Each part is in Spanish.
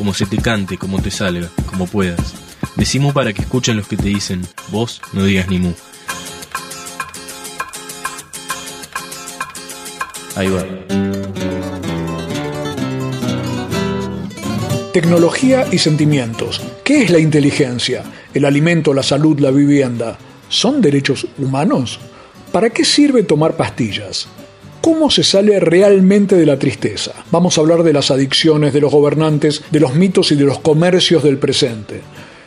como se te cante, como te salga, como puedas. Decimos para que escuchen los que te dicen, vos no digas ni mu. Ahí va. Tecnología y sentimientos. ¿Qué es la inteligencia? ¿El alimento, la salud, la vivienda? ¿Son derechos humanos? ¿Para qué sirve tomar pastillas? ¿Cómo se sale realmente de la tristeza? Vamos a hablar de las adicciones, de los gobernantes, de los mitos y de los comercios del presente,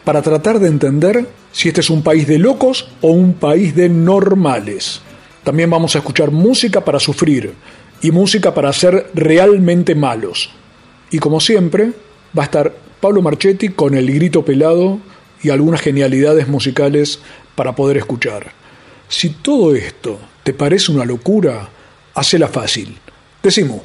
para tratar de entender si este es un país de locos o un país de normales. También vamos a escuchar música para sufrir y música para ser realmente malos. Y como siempre, va a estar Pablo Marchetti con el grito pelado y algunas genialidades musicales para poder escuchar. Si todo esto te parece una locura, hacela fácil. Decimos.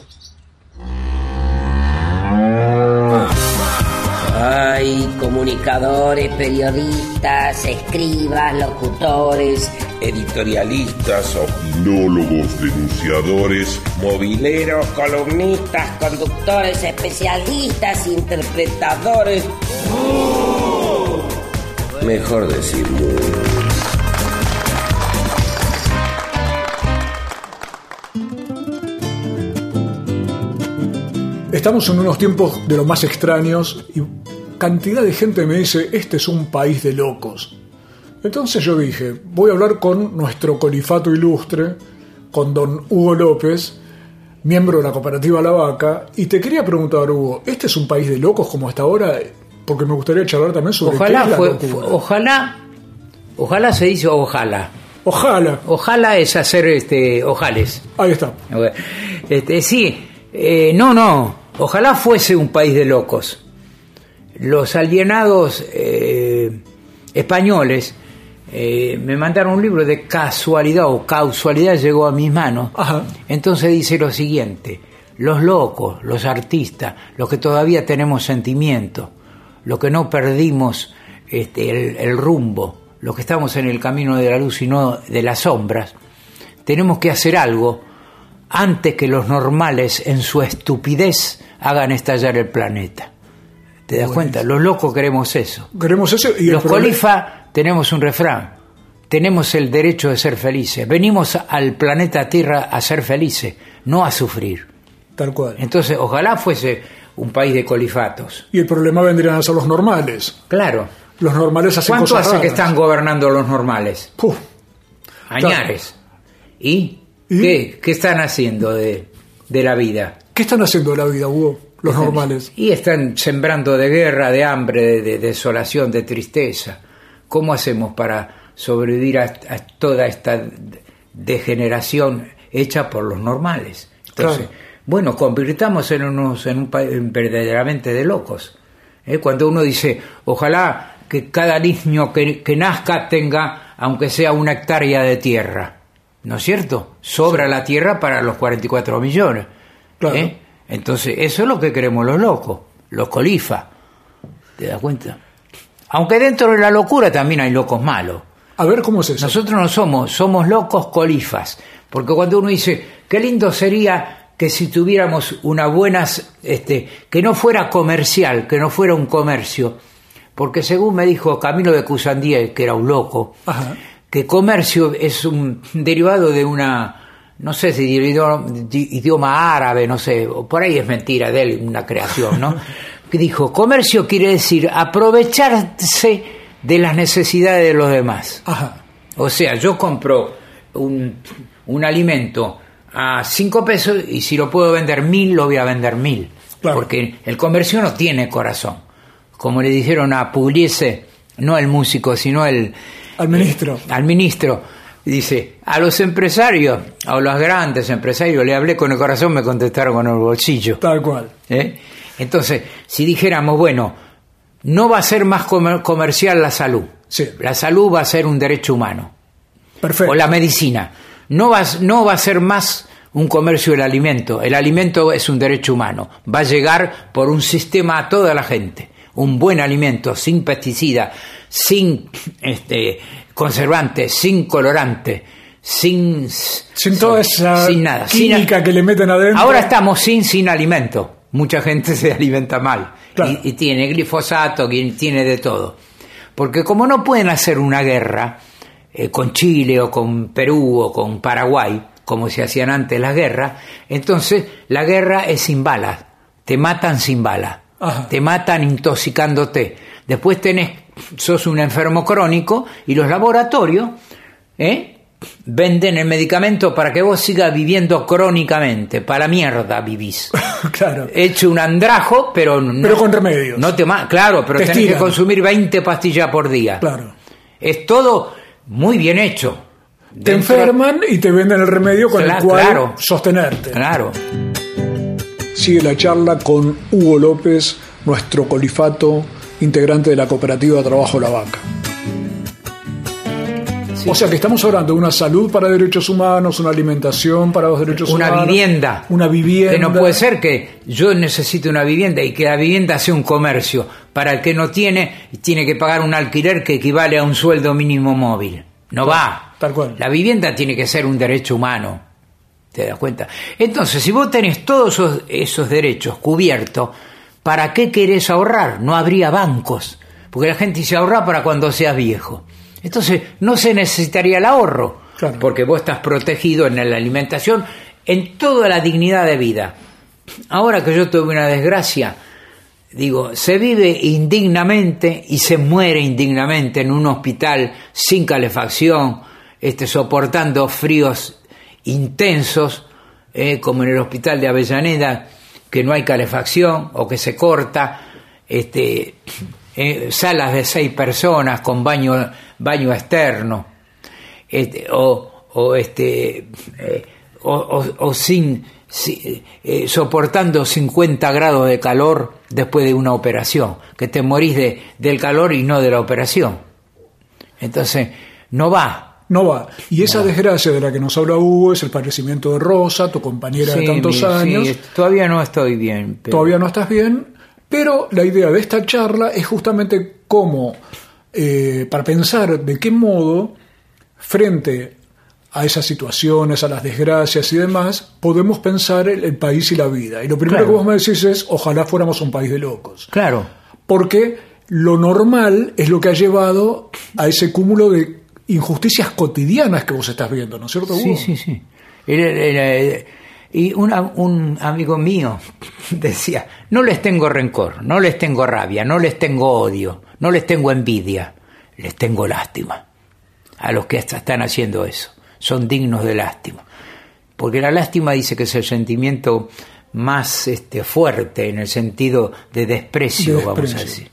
Hay comunicadores, periodistas, escribas, locutores, editorialistas, opinólogos, denunciadores, mobileros, columnistas, conductores, especialistas, interpretadores. Mejor decir Estamos en unos tiempos de lo más extraños y cantidad de gente me dice, este es un país de locos. Entonces yo dije, voy a hablar con nuestro colifato ilustre, con don Hugo López, miembro de la cooperativa La Vaca, y te quería preguntar, Hugo, ¿este es un país de locos como hasta ahora? Porque me gustaría charlar también sobre ojalá qué es la fue- locura. ojalá, ojalá se dice ojalá. Ojalá. Ojalá es hacer este ojales. Ahí está. Este, sí, eh, no, no. Ojalá fuese un país de locos. Los alienados eh, españoles eh, me mandaron un libro de casualidad o causalidad llegó a mis manos. Entonces dice lo siguiente: los locos, los artistas, los que todavía tenemos sentimiento, los que no perdimos este, el, el rumbo, los que estamos en el camino de la luz y no de las sombras, tenemos que hacer algo antes que los normales en su estupidez hagan estallar el planeta. ¿Te das cuenta? Los locos queremos eso. Queremos eso y Los problema- colifa tenemos un refrán. Tenemos el derecho de ser felices. Venimos al planeta Tierra a ser felices, no a sufrir. Tal cual. Entonces, ojalá fuese un país de colifatos. Y el problema vendrían a ser los normales. Claro. Los normales hacen ¿Cuánto cosas hace que están gobernando los normales? Puf. Añares. ¿Y? ¿Qué, qué están haciendo de, de la vida? ¿Qué están haciendo de la vida, Hugo? Los Están- normales. Y están sembrando de guerra, de hambre, de, de desolación, de tristeza. ¿Cómo hacemos para sobrevivir a, a toda esta degeneración hecha por los normales? Entonces, Claro. bueno, convirtamos en, unos, en un país verdaderamente de locos. ¿eh? Cuando uno dice, ojalá que cada niño que, que nazca tenga, aunque sea una hectárea de tierra, ¿no es cierto? Sobra la tierra para los 44 millones. Claro. ¿eh? Entonces, eso es lo que queremos los locos, los colifa. ¿Te das cuenta? Aunque dentro de la locura también hay locos malos. A ver cómo es eso. Nosotros no somos, somos locos colifas. Porque cuando uno dice, qué lindo sería que si tuviéramos una buena, este, que no fuera comercial, que no fuera un comercio, porque según me dijo Camilo de Cusandía, que era un loco, Ajá. Que comercio es un derivado de una, no sé si idioma, idioma árabe, no sé, por ahí es mentira de él, una creación, ¿no? que dijo, comercio quiere decir aprovecharse de las necesidades de los demás. Ajá. O sea, yo compro un, un alimento a cinco pesos y si lo puedo vender mil, lo voy a vender mil. Porque el comercio no tiene corazón. Como le dijeron a Pugliese, no el músico, sino el... Al ministro. al ministro. Dice, a los empresarios, a los grandes empresarios, le hablé con el corazón, me contestaron con el bolsillo. Tal cual. ¿Eh? Entonces, si dijéramos, bueno, no va a ser más comer- comercial la salud. Sí. La salud va a ser un derecho humano. Perfecto. O la medicina. No va, no va a ser más un comercio del alimento. El alimento es un derecho humano. Va a llegar por un sistema a toda la gente. Un buen alimento, sin pesticida, sin este, conservante, sin colorante, sin... Sin toda esa sin nada. sin- química que le meten adentro. Ahora estamos sin, sin alimento. Mucha gente se alimenta mal. Claro. Y, y tiene glifosato, y tiene de todo. Porque como no pueden hacer una guerra eh, con Chile o con Perú o con Paraguay, como se hacían antes las guerras, entonces la guerra es sin balas. Te matan sin balas. Te matan intoxicándote. Después tenés, sos un enfermo crónico y los laboratorios, ¿eh? Venden el medicamento para que vos sigas viviendo crónicamente. Para mierda vivís. claro. Hecho un andrajo, pero no, Pero con remedios. No te claro, pero Te tenés que consumir 20 pastillas por día. Claro. Es todo muy bien hecho. Te Dentro- enferman y te venden el remedio con el cual claro. sostenerte. Claro. Sigue la charla con Hugo López, nuestro colifato, integrante de la cooperativa de Trabajo La Vaca. Sí. O sea que estamos hablando de una salud para derechos humanos, una alimentación para los derechos Una humanos. vivienda. Una vivienda. Que no puede ser que yo necesite una vivienda y que la vivienda sea un comercio. Para el que no tiene, tiene que pagar un alquiler que equivale a un sueldo mínimo móvil. No va. tal cual. La vivienda tiene que ser un derecho humano. ¿Te das cuenta? Entonces, si vos tenés todos esos, esos derechos cubiertos, ¿para qué querés ahorrar? No habría bancos. Porque la gente dice ahorrar para cuando seas viejo. Entonces, no se necesitaría el ahorro. Claro. Porque vos estás protegido en la alimentación, en toda la dignidad de vida. Ahora que yo tuve una desgracia, digo, se vive indignamente y se muere indignamente en un hospital sin calefacción, este, soportando fríos intensos, eh, como en el hospital de Avellaneda, que no hay calefacción o que se corta, este, eh, salas de seis personas con baño, baño externo, este, o, o, este, eh, o, sin, si- eh, soportando 50 grados de calor después de una operación, que te morís de, del calor y no de la operación. Entonces, no va. No va. Y esa desgracia de la que nos habla Hugo es el fallecimiento de Rosa, tu compañera de Sí, tantos mi- sí, años. est- todavía no estoy bien. pero- Todavía no estás bien, pero la idea de esta charla es justamente cómo, eh, para pensar de qué modo, frente a esas situaciones, a las desgracias y demás, podemos pensar el, el país y la vida. Y lo primero Claro. que vos me decís es, ojalá fuéramos un país de locos. Claro. Porque lo normal es lo que ha llevado a ese cúmulo de injusticias cotidianas que vos estás viendo, ¿no es cierto, Sí, Hugo? sí, sí. Era- era- y una- un amigo mío decía, no les tengo rencor, no les tengo rabia, no les tengo odio, no les tengo envidia, les tengo lástima a los que están haciendo eso. Son dignos de lástima. Porque la lástima dice que es el sentimiento más este, fuerte en el sentido de desprecio, De vamos a desprecio. decir.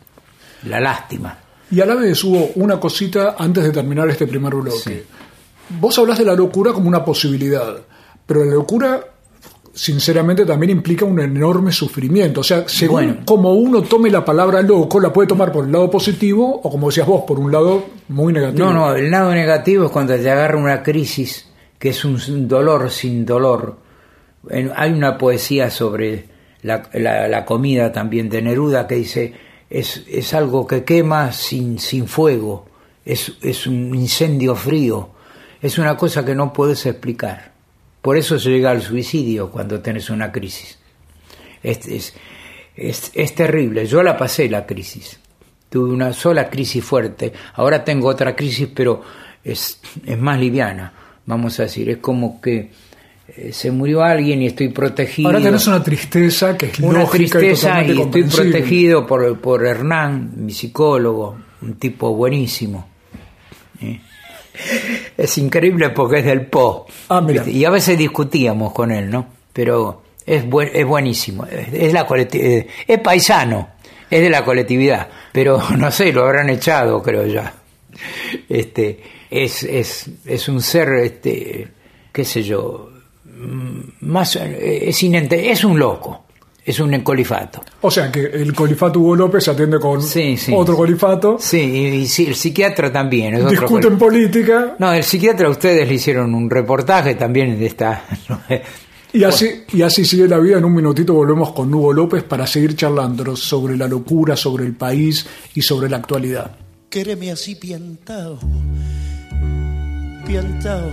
La lástima. Y a la vez hubo una cosita antes de terminar este primer bloque. Vos hablas de la locura como una posibilidad, pero la locura, sinceramente, también implica un enorme sufrimiento. O sea, según Bueno. como uno tome la palabra loco, la puede tomar por el lado positivo o, como decías vos, por un lado muy negativo. No, no, el lado negativo es cuando te agarra una crisis que es un, un dolor sin dolor. En- hay una poesía sobre la, la- la comida también de Neruda que dice, es, es algo que quema sin, sin fuego, es, es un incendio frío, es una cosa que no puedes explicar. Por eso se llega al suicidio cuando tenés una crisis. Es, es, es, es terrible. Yo la pasé la crisis. Tuve una sola crisis fuerte. Ahora tengo otra crisis, pero es, es más liviana, vamos a decir. Es como que eh, se murió alguien y estoy protegido. Ahora tenés una tristeza que es Una lógica tristeza y, estoy protegido por, por Hernán, mi psicólogo, un tipo buenísimo. ¿eh? Es increíble porque es del Po. Ah. Y a veces discutíamos con él, ¿no? Pero es, buen- es buenísimo. Es, es la eh, es paisano, es de la colectividad. Pero no sé, lo habrán echado, creo ya. Este, es, es, es un ser, este, qué sé yo, más, eh, es, inente- es un loco. es un colifato. O sea que el colifato Hugo López se atiende con Sí, sí. otro colifato. Sí, y, y sí, el psiquiatra también. es Discuten política No, el psiquiatra ustedes le hicieron un reportaje también de esta... y así, y así sigue la vida. En un minutito volvemos con Hugo López para seguir charlando sobre la locura, sobre el país y sobre la actualidad. Quéreme así piantao, piantao,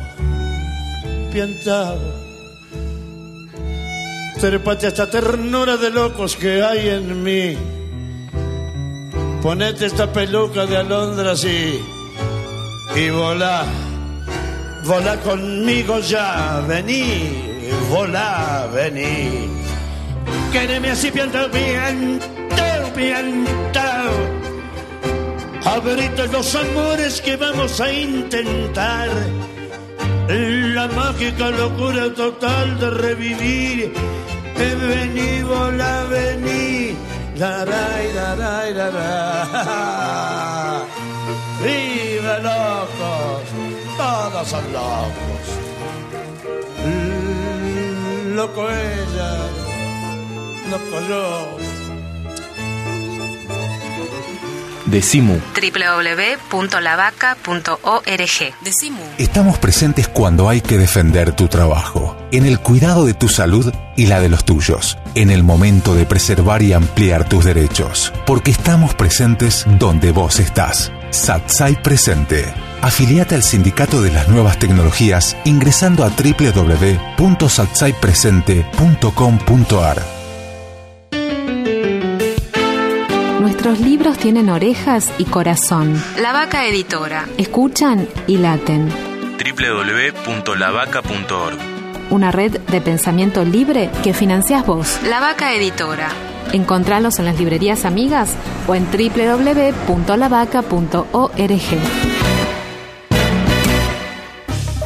piantao. Trépate a esta ternura de locos que hay en mí. Ponete esta peluca de alondras y, y volá. Volá conmigo ya, vení, volá, vení. Quéreme así piantao, piantao, piantao. Abrite los amores que vamos a intentar. La mágica locura total de revivir. Eh, Vení, volá, vení. La, ra, y la, ra, y la, ra. ¡Vive locos! Todos son locos. Loco ella, loco yo. Decimu. www.lavaca.org. Decimu. Estamos presentes cuando hay que defender tu trabajo, en el cuidado de tu salud y la de los tuyos, en el momento de preservar y ampliar tus derechos, porque estamos presentes donde vos estás. Satsai Presente. Afiliate al Sindicato de las Nuevas Tecnologías ingresando a www.satsaipresente.com.ar. Nuestros libros tienen orejas y corazón. La Vaca Editora. Escuchan y laten. www.lavaca.org. Una red de pensamiento libre que financias vos. La Vaca Editora. Encontralos en las librerías amigas o en www.lavaca.org.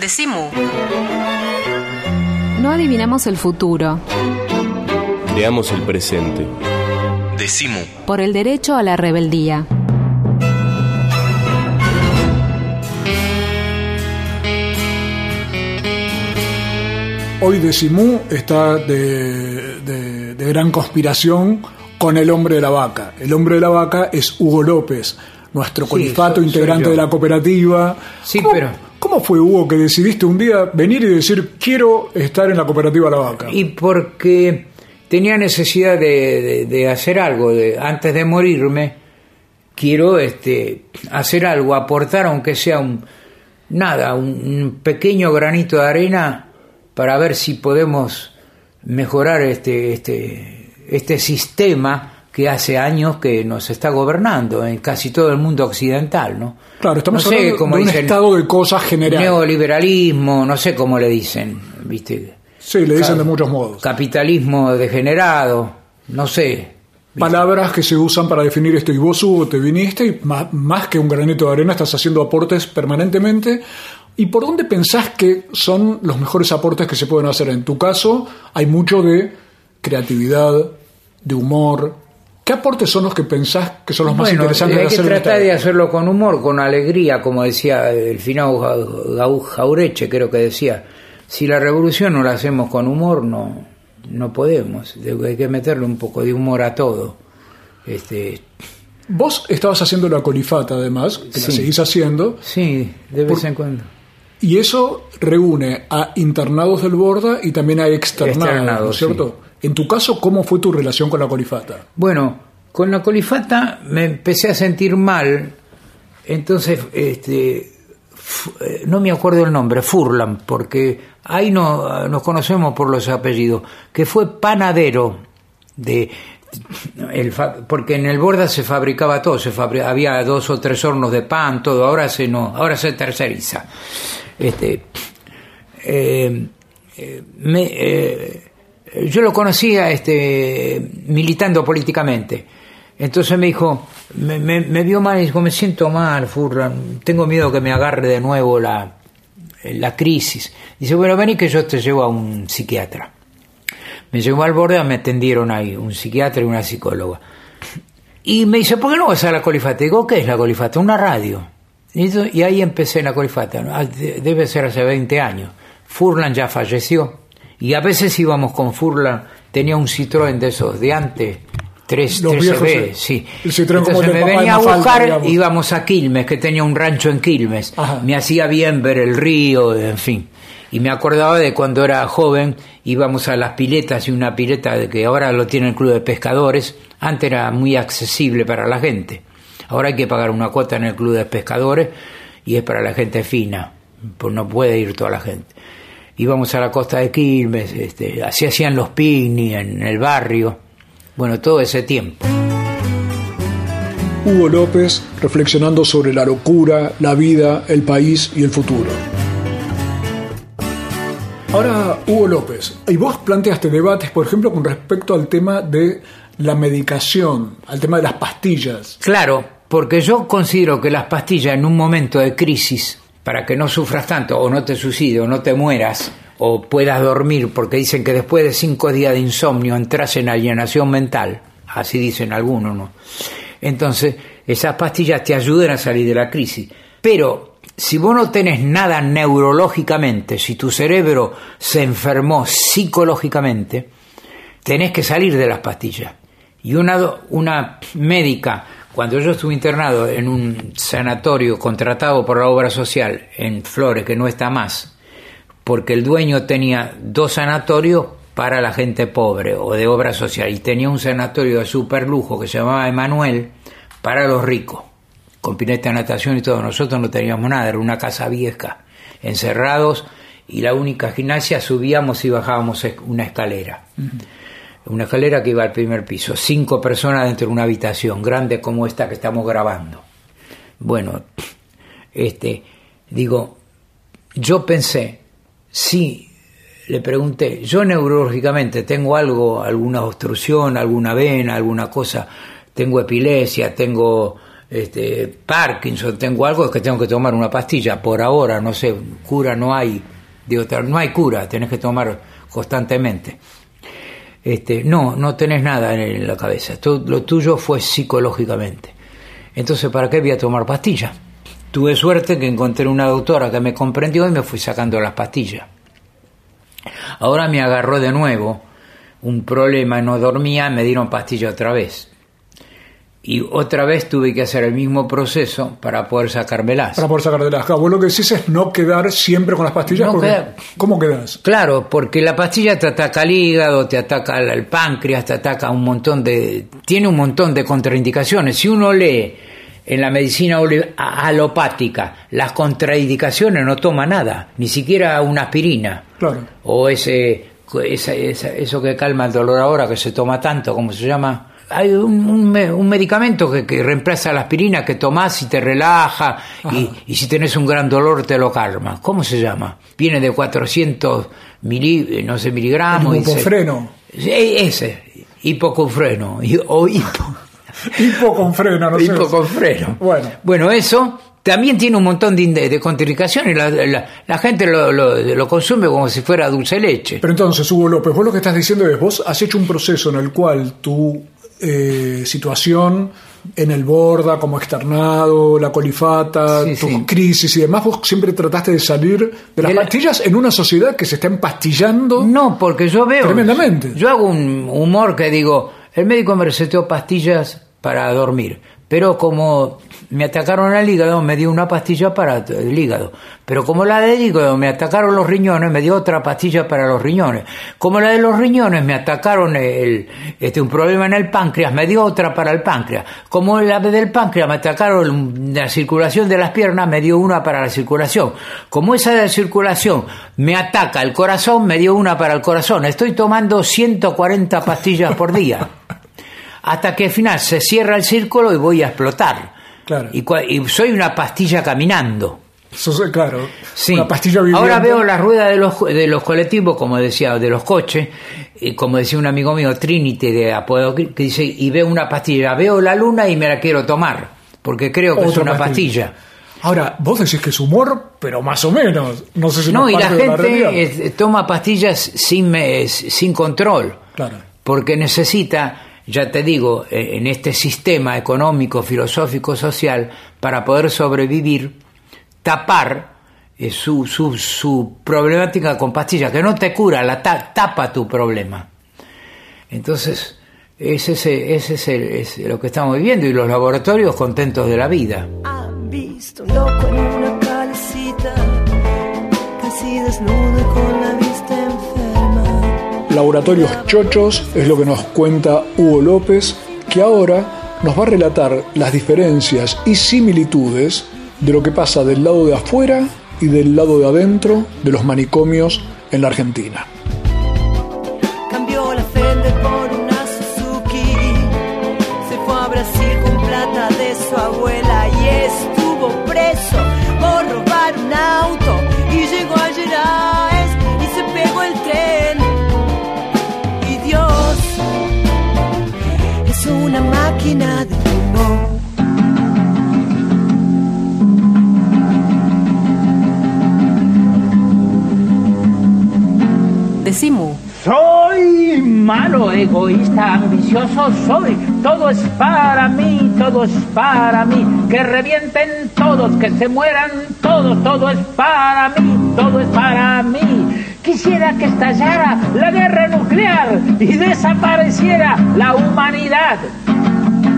Decimu. No adivinamos el futuro. Creamos el presente. Decimu. Por el derecho a la rebeldía. Hoy Decimú está de, de- de gran conspiración con el hombre de la vaca. El hombre de la vaca es Hugo López, nuestro Sí, colifato soy- integrante de la cooperativa. Sí, ¿Cómo- pero- ¿Cómo fue, Hugo, que decidiste un día venir y decir, quiero estar en la cooperativa La Vaca? Y porque tenía necesidad de, hacer algo, de, antes de morirme, quiero este, hacer algo, aportar aunque sea un nada, un pequeño granito de arena para ver si podemos mejorar este, este, este sistema que hace años que nos está gobernando en casi todo el mundo occidental, ¿no? Claro, estamos No sé hablando de un dicen, estado de cosas general. Neoliberalismo, no sé cómo le dicen, ¿viste? Sí, le dicen de muchos modos. capitalismo degenerado, no sé. Palabras que se usan para definir esto. Y vos, Hugo, te viniste y ma- más que un granito de arena estás haciendo aportes permanentemente. ¿Y por dónde pensás que son los mejores aportes que se pueden hacer? En tu caso, hay mucho de creatividad, de humor. ¿Qué aportes son los que pensás que son los más Bueno, interesantes hay de que hacer en tratar esta de hacerlo con humor, con alegría, como decía el final Jaureche, creo que decía. Si la revolución no la hacemos con humor, no, no podemos. Hay que meterle un poco de humor a todo. Este, Vos estabas haciendo la colifata, además, que la Sí. seguís haciendo. sí, de vez Por- en cuando. Y eso reúne a internados del Borda y también a externados, Externados, ¿no es cierto? En tu caso, ¿cómo fue tu relación con la colifata? Bueno, con la colifata me empecé a sentir mal, entonces este, eh, no me acuerdo el nombre, Furlan, porque ahí no, nos conocemos por los apellidos, que fue panadero de el porque en el Borda se fabricaba todo, se había dos o tres hornos de pan, todo, ahora se no, ahora se terceriza. Este, eh, eh, me, Yo lo conocía este, militando políticamente. Entonces me dijo, me, vio mal y dijo, me siento mal, Furlan, tengo miedo que me agarre de nuevo la, la crisis. Dice, bueno, vení que yo te llevo a un psiquiatra. Me llevó al borde, me atendieron ahí, un psiquiatra y una psicóloga. Y me dice, ¿por qué no vas a la colifata? Digo, ¿qué es la colifata? Una radio. Y, y ahí empecé la colifata. Ah, de- Debe ser hace 20 años. Furlan ya falleció. Y a veces íbamos con Furlan, tenía un Citroën de esos de antes, 3, Los 3 viejos, CB, eh, sí. Entonces me venía a buscar, digamos. íbamos a Quilmes, que tenía un rancho en Quilmes. Me hacía bien ver el río, en fin. Y me acordaba de cuando era joven, íbamos a las piletas y una pileta de que ahora lo tiene el Club de Pescadores, antes era muy accesible para la gente. Ahora hay que pagar una cuota en el Club de Pescadores y es para la gente fina, pues no puede ir toda la gente. Íbamos a la costa de Quilmes, este, así hacían los picnic en el barrio, bueno, todo ese tiempo. Hugo López reflexionando sobre la locura, la vida, el país y el futuro. Ahora, Hugo López, y vos planteaste debates, por ejemplo, con respecto al tema de la medicación, al tema de las pastillas. Claro, porque yo considero que las pastillas en un momento de crisis, para que no sufras tanto, o no te suicides, o no te mueras, o puedas dormir, porque dicen que después de cinco días de insomnio entras en alienación mental, así dicen algunos, ¿no? Entonces, esas pastillas te ayudan a salir de la crisis. Pero si vos no tenés nada neurológicamente, si tu cerebro se enfermó psicológicamente, tenés que salir de las pastillas. Y una, una médica, cuando yo estuve internado en un sanatorio contratado por la obra social en Flores, que no está más, porque el dueño tenía dos sanatorios para la gente pobre o de obra social y tenía un sanatorio de super lujo que se llamaba Emanuel para los ricos, con pileta de natación y todo. Nosotros no teníamos nada, era una casa vieja, encerrados y la única gimnasia subíamos y bajábamos una escalera. Una escalera que iba al primer piso, cinco personas dentro de una habitación grande como esta que estamos grabando. Bueno, este, digo, yo pensé, sí, le pregunté, yo neurológicamente tengo algo, alguna obstrucción, alguna vena, alguna cosa, tengo epilepsia, tengo este, Parkinson, tengo algo, que tengo que tomar una pastilla, por ahora, no sé, cura no hay, digo, no hay cura, tenés que tomar constantemente. Este, no, no tenés nada en la cabeza, lo tuyo fue psicológicamente. Entonces, ¿para qué voy a tomar pastillas? Tuve suerte que encontré una doctora que me comprendió y me fui sacando las pastillas. Ahora me agarró de nuevo un problema, no dormía, me dieron pastilla otra vez. Y otra vez tuve que hacer el mismo proceso para poder sacármelas. Para poder sacar de las Vos lo que decís es no quedar siempre con las pastillas. No porque-. ¿Cómo quedas? Claro, porque la pastilla te ataca al hígado, te ataca al páncreas, te ataca un montón de... tiene un montón de contraindicaciones. Si uno lee en la medicina alopática las contraindicaciones no toma nada, ni siquiera una aspirina. Claro. O ese, esa- esa- eso que calma el dolor ahora, que se toma tanto, ¿cómo se llama? Hay un, un me- un medicamento que, que reemplaza la aspirina que tomás y te relaja y, y si tenés un gran dolor te lo calma. ¿Cómo se llama? Viene de 400 mili, no sé, miligramos. y se- Hipofreno. Ese, hipocufreno. y- O hipo, Hipoconfreno, no sé. hipoconfreno. Bueno. Bueno, eso también tiene un montón de, de contraindicaciones. La, la- la gente lo, lo- lo consume como si fuera dulce leche. Pero entonces, Hugo López, vos lo que estás diciendo es, vos has hecho un proceso en el cual tu eh, situación en el Borda, como externado, la colifata, Sí, tus sí. crisis y demás, vos siempre trataste de salir de las De la- pastillas en una sociedad que se está empastillando. No, porque yo veo. Tremendamente. Yo hago un humor que digo: el médico me receteó pastillas para dormir. Pero como me atacaron al hígado, me dio una pastilla para el hígado. Pero como la del hígado me atacaron los riñones, me dio otra pastilla para los riñones. Como la de los riñones me atacaron el, este, un problema en el páncreas, me dio otra para el páncreas. Como la del páncreas me atacaron la circulación de las piernas, me dio una para la circulación. Como esa de la circulación me ataca el corazón, me dio una para el corazón. Estoy tomando 140 pastillas por día. Hasta que al final se cierra el círculo y voy a explotar. Claro. Y, soy una pastilla caminando. Eso es claro. Sí. Una pastilla viviente. Ahora veo la rueda de los, de los colectivos, como decía, de los coches, y como decía un amigo mío, Trinity de Apodo, que dice, y veo una pastilla, veo la luna y me la quiero tomar, porque creo que es una pastilla. pastilla. Ahora, vos decís que es humor, pero más o menos. No sé si No, es y la gente eh, toma pastillas sin, me- sin control, Claro. porque necesita, ya te digo, eh, en este sistema económico, filosófico, social, para poder sobrevivir, tapar eh, su, su, su problemática con pastillas, que no te cura, la ta- tapa tu problema. Entonces, ese es, ese es, el- es lo que estamos viviendo y los laboratorios contentos de la vida. Han visto loco en una calecita, casi desnudo con. Laboratorios Chochos es lo que nos cuenta Hugo López, que ahora nos va a relatar las diferencias y similitudes de lo que pasa del lado de afuera y del lado de adentro de los manicomios en la Argentina. Soy malo, egoísta, ambicioso soy. Todo es para mí, todo es para mí. Que revienten todos, que se mueran todos. Todo es para mí, todo es para mí. Quisiera que estallara la guerra nuclear y desapareciera la humanidad.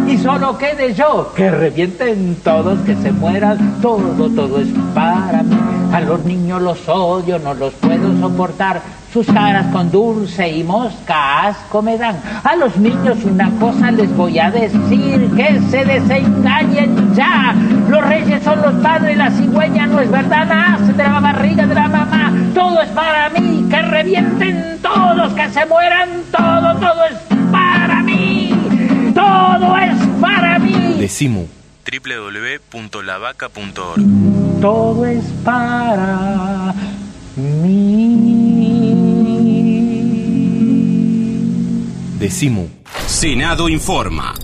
Y solo quede yo, que revienten todos, que se mueran, todo, todo es para mí. A los niños los odio, no los puedo soportar. Sus caras con dulce y mosca asco me dan. A los niños una cosa les voy a decir, que se desengañen ya. Los reyes son los padres, la cigüeña no es verdad, nace de la barriga de la mamá. Todo es para mí, que revienten todos, que se mueran todo, todo es para mí. Todo es para mí. Decimu. www.lavaca.org Todo es para mí. Decimu. Senado informa.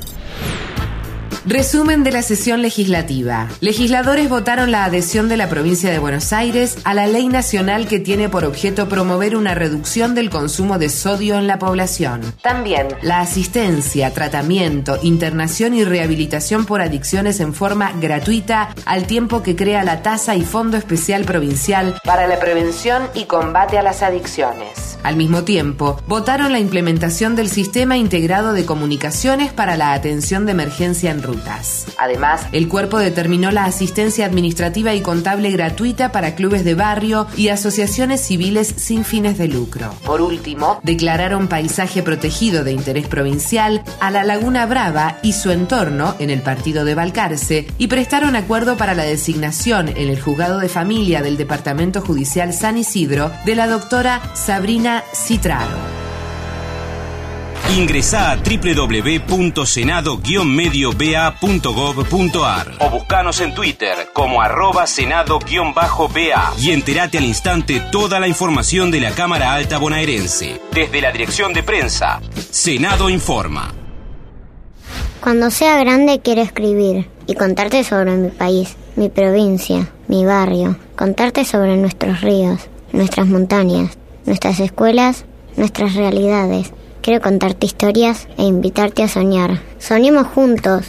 Resumen de la sesión legislativa. Legisladores votaron la adhesión de la provincia de Buenos Aires a la ley nacional que tiene por objeto promover una reducción del consumo de sodio en la población. También la asistencia, tratamiento, internación y rehabilitación por adicciones en forma gratuita al tiempo que crea la tasa y fondo especial provincial para la prevención y combate a las adicciones. Al mismo tiempo, votaron la implementación del sistema integrado de comunicaciones para la atención de emergencia en rutas. Además, el cuerpo determinó la asistencia administrativa y contable gratuita para clubes de barrio y asociaciones civiles sin fines de lucro. Por último, declararon paisaje protegido de interés provincial a la Laguna Brava y su entorno en el partido de Balcarce y prestaron acuerdo para la designación en el juzgado de familia del Departamento Judicial San Isidro de la doctora Sabrina Citraro. Ingresa a www.senado-medio-ba.gov.ar o buscanos en Twitter como arroba senado-ba y entérate al instante toda la información de la Cámara Alta Bonaerense. Desde la Dirección de Prensa, Senado Informa. Cuando sea grande quiero escribir y contarte sobre mi país, mi provincia, mi barrio, contarte sobre nuestros ríos, nuestras montañas, nuestras escuelas, nuestras realidades. Quiero contarte historias e invitarte a soñar. Soñemos juntos.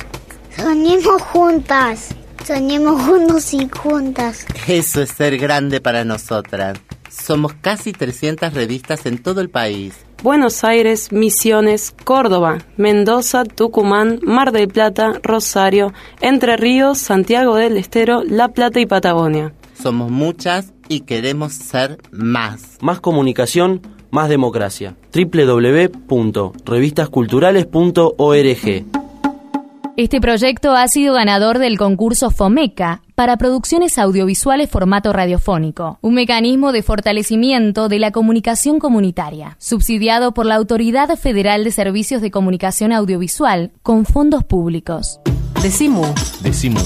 Soñemos juntas. Soñemos juntos y juntas. Eso es ser grande para nosotras. Somos casi 300 revistas en todo el país. Buenos Aires, Misiones, Córdoba, Mendoza, Tucumán, Mar del Plata, Rosario, Entre Ríos, Santiago del Estero, La Plata y Patagonia. Somos muchas y queremos ser más. Más comunicación, más democracia. www.revistasculturales.org Este proyecto ha sido ganador del concurso FOMECA para producciones audiovisuales formato radiofónico, un mecanismo de fortalecimiento de la comunicación comunitaria, subsidiado por la Autoridad Federal de Servicios de Comunicación Audiovisual con fondos públicos. Decimu. Decimu.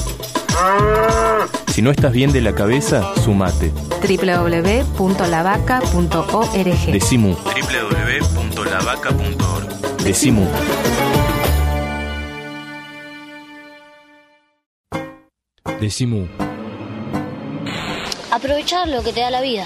Si no estás bien de la cabeza, sumate. www.lavaca.org. Decimu. www.lavaca.org. Decimu. Decimu. Aprovechar lo que te da la vida,